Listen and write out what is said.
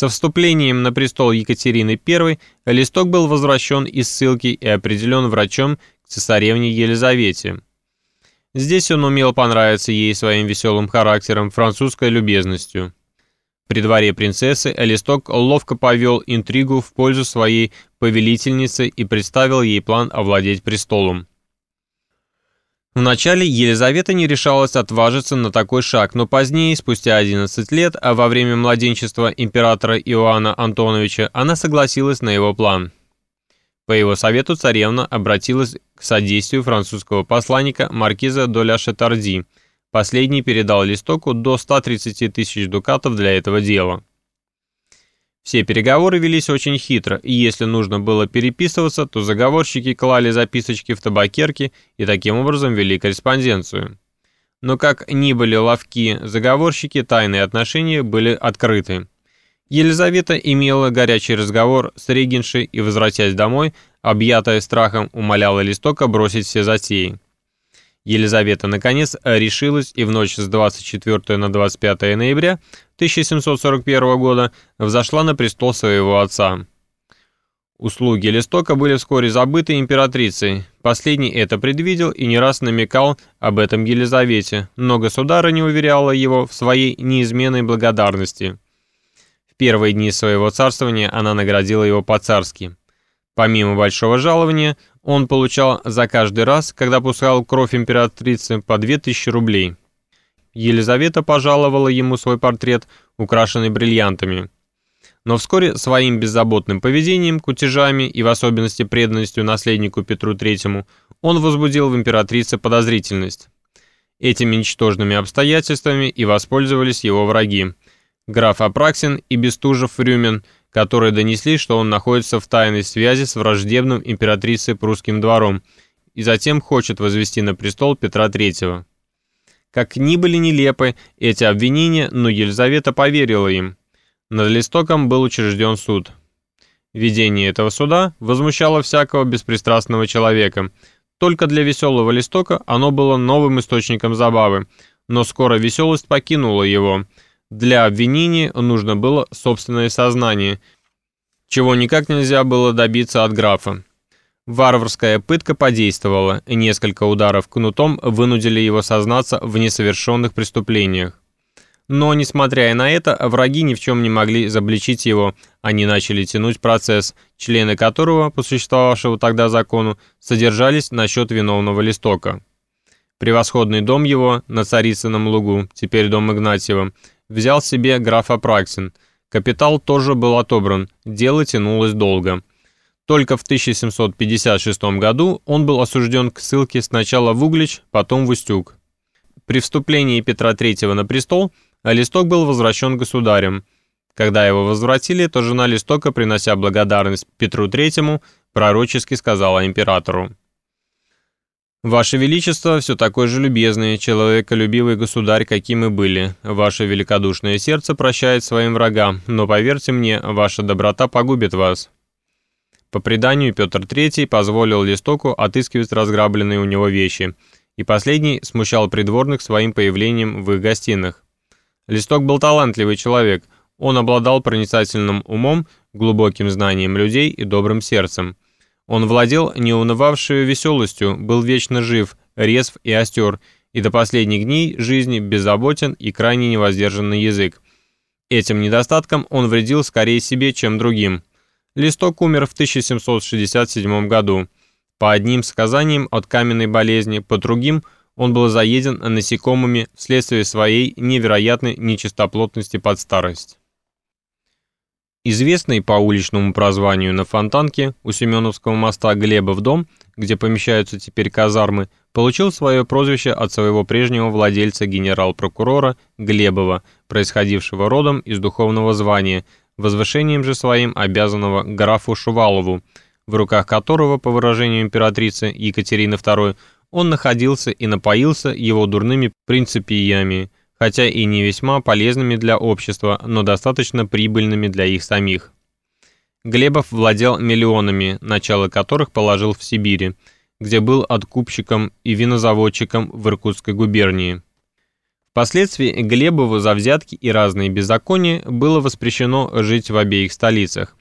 Со вступлением на престол Екатерины I Листок был возвращен из ссылки и определен врачом к цесаревне Елизавете. Здесь он умел понравиться ей своим веселым характером, французской любезностью. При дворе принцессы Элисток ловко повел интригу в пользу своей повелительницы и представил ей план овладеть престолом. Вначале Елизавета не решалась отважиться на такой шаг, но позднее, спустя 11 лет, а во время младенчества императора Иоанна Антоновича, она согласилась на его план. По его совету царевна обратилась к содействию французского посланника маркиза Доля Шатарди. Последний передал Листоку до 130 тысяч дукатов для этого дела. Все переговоры велись очень хитро, и если нужно было переписываться, то заговорщики клали записочки в табакерки и таким образом вели корреспонденцию. Но как ни были ловки заговорщики, тайные отношения были открыты. Елизавета имела горячий разговор с регеншей и, возвратясь домой, объятая страхом, умоляла Листока бросить все затеи. Елизавета, наконец, решилась и в ночь с 24 на 25 ноября 1741 года взошла на престол своего отца. Услуги Листока были вскоре забыты императрицей. Последний это предвидел и не раз намекал об этом Елизавете, но государыня уверяла его в своей неизменной благодарности. В первые дни своего царствования она наградила его по-царски. Помимо большого жалования, он получал за каждый раз, когда пускал кровь императрицы, по 2000 рублей. Елизавета пожаловала ему свой портрет, украшенный бриллиантами. Но вскоре своим беззаботным поведением, кутежами и в особенности преданностью наследнику Петру III он возбудил в императрице подозрительность. Этими ничтожными обстоятельствами и воспользовались его враги. Граф Апраксин и Бестужев-Рюмин, которые донесли, что он находится в тайной связи с враждебным императрицей прусским двором и затем хочет возвести на престол Петра III. Как ни были нелепы эти обвинения, но Елизавета поверила им. Над Листоком был учрежден суд. Ведение этого суда возмущало всякого беспристрастного человека. Только для веселого Листока оно было новым источником забавы, но скоро веселость покинула его. Для обвинения нужно было собственное сознание, чего никак нельзя было добиться от графа. Варварская пытка подействовала, и несколько ударов кнутом вынудили его сознаться в несовершенных преступлениях. Но, несмотря на это, враги ни в чем не могли изобличить его, они начали тянуть процесс, члены которого, по существовавшему тогда закону, содержались на счет виновного листока. Превосходный дом его на Царицыном лугу, теперь дом Игнатьева, взял себе граф Апраксин. Капитал тоже был отобран, дело тянулось долго. Только в 1756 году он был осужден к ссылке сначала в Углич, потом в Устюг. При вступлении Петра III на престол Листок был возвращен государем. Когда его возвратили, то жена Листока, принося благодарность Петру III, пророчески сказала императору. «Ваше Величество все такой же любезный, человеколюбивый государь, каким мы были. Ваше великодушное сердце прощает своим врагам, но поверьте мне, ваша доброта погубит вас. По преданию, Петр III позволил Листоку отыскивать разграбленные у него вещи, и последний смущал придворных своим появлением в их гостиных. Листок был талантливый человек, он обладал проницательным умом, глубоким знанием людей и добрым сердцем. Он владел неунывавшей веселостью, был вечно жив, резв и остер, и до последних дней жизни беззаботен и крайне невоздержанный язык. Этим недостатком он вредил скорее себе, чем другим. Листок умер в 1767 году. По одним сказаниям от каменной болезни, по другим он был заеден насекомыми вследствие своей невероятной нечистоплотности под старость. Известный по уличному прозванию на Фонтанке у Семеновского моста Глебов дом, где помещаются теперь казармы, получил свое прозвище от своего прежнего владельца генерал-прокурора Глебова, происходившего родом из духовного звания – возвышением же своим обязанного графу Шувалову, в руках которого, по выражению императрицы Екатерины II, он находился и напоился его дурными принципиями, хотя и не весьма полезными для общества, но достаточно прибыльными для их самих. Глебов владел миллионами, начало которых положил в Сибири, где был откупщиком и винозаводчиком в Иркутской губернии. Впоследствии Глебову за взятки и разные беззакония было воспрещено жить в обеих столицах.